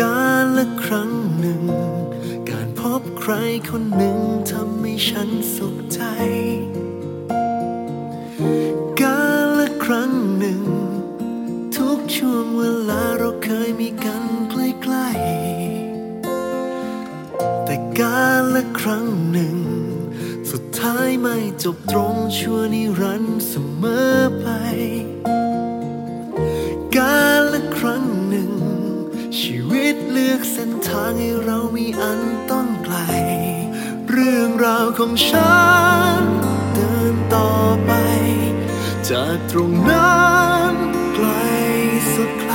การละครั้งหนึ่ง การพบใครคนหนึ่งทำให้ฉันสุขใจ การละครั้งหนึ่ง ทุกช่วงเวลาเราเคยมีกันใกล้ๆแต่การละครั้งหนึ่ง สุดท้ายไม่จบตรงชั่วนิรันดร์เสมอไป เลือกเส้นทางให้เรามีอันต้องไกล เรื่องราวของฉัน เดินต่อไป จากตรงนั้นไกลสุดไกล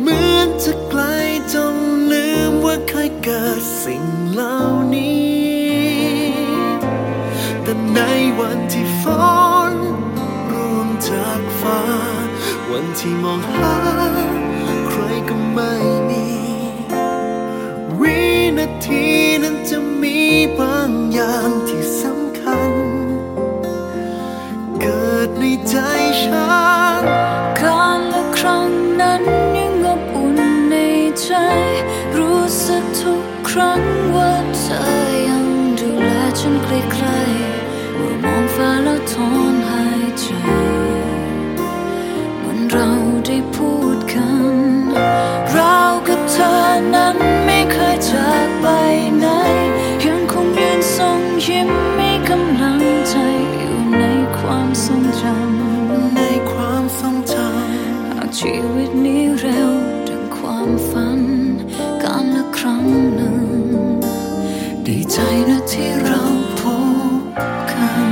เหมือนจะไกลจนลืมว่าเคยเกิดสิ่งเหล่านี้ แต่ในวันที่ฝนร่วงจากฟ้า วันที่มองหา ไม่มี วินาทีนั้นจะมีบางอย่างที่สำคัญ เกิดในใจฉันการละครั้งนั้นยังอบอุ่นในใจ รู้สึกทุกครั้งว่าเธอยังดูแลฉันใกล้ๆเมื่อมองฟ้าแล้วถอนหายใจเหมือนเราได้พูดกัน ชีวิตนี้เร็วดังความฝันการละครั้งหนึ่ง ดีใจนะที่เราพบกัน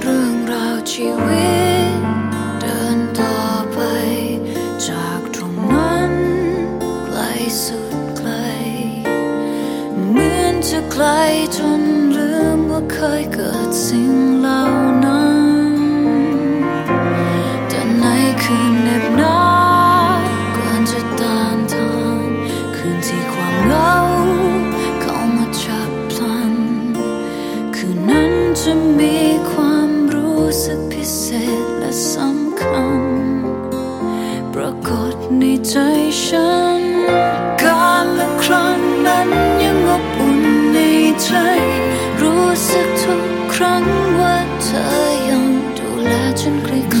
เรื่องราวชีวิต จะไกลจนลืมว่าเคยเกิดสิ่งเหล่านั้นแต่ในคืนเหน็บหนาวก่อนจะตานทานคืนที่ความเหงาเข้ามาฉับพลัน คืนนั้นจะมีความรู้สึกพิเศษและสำคัญ ปรากฏในใจฉัน ทุกครั้งว่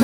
า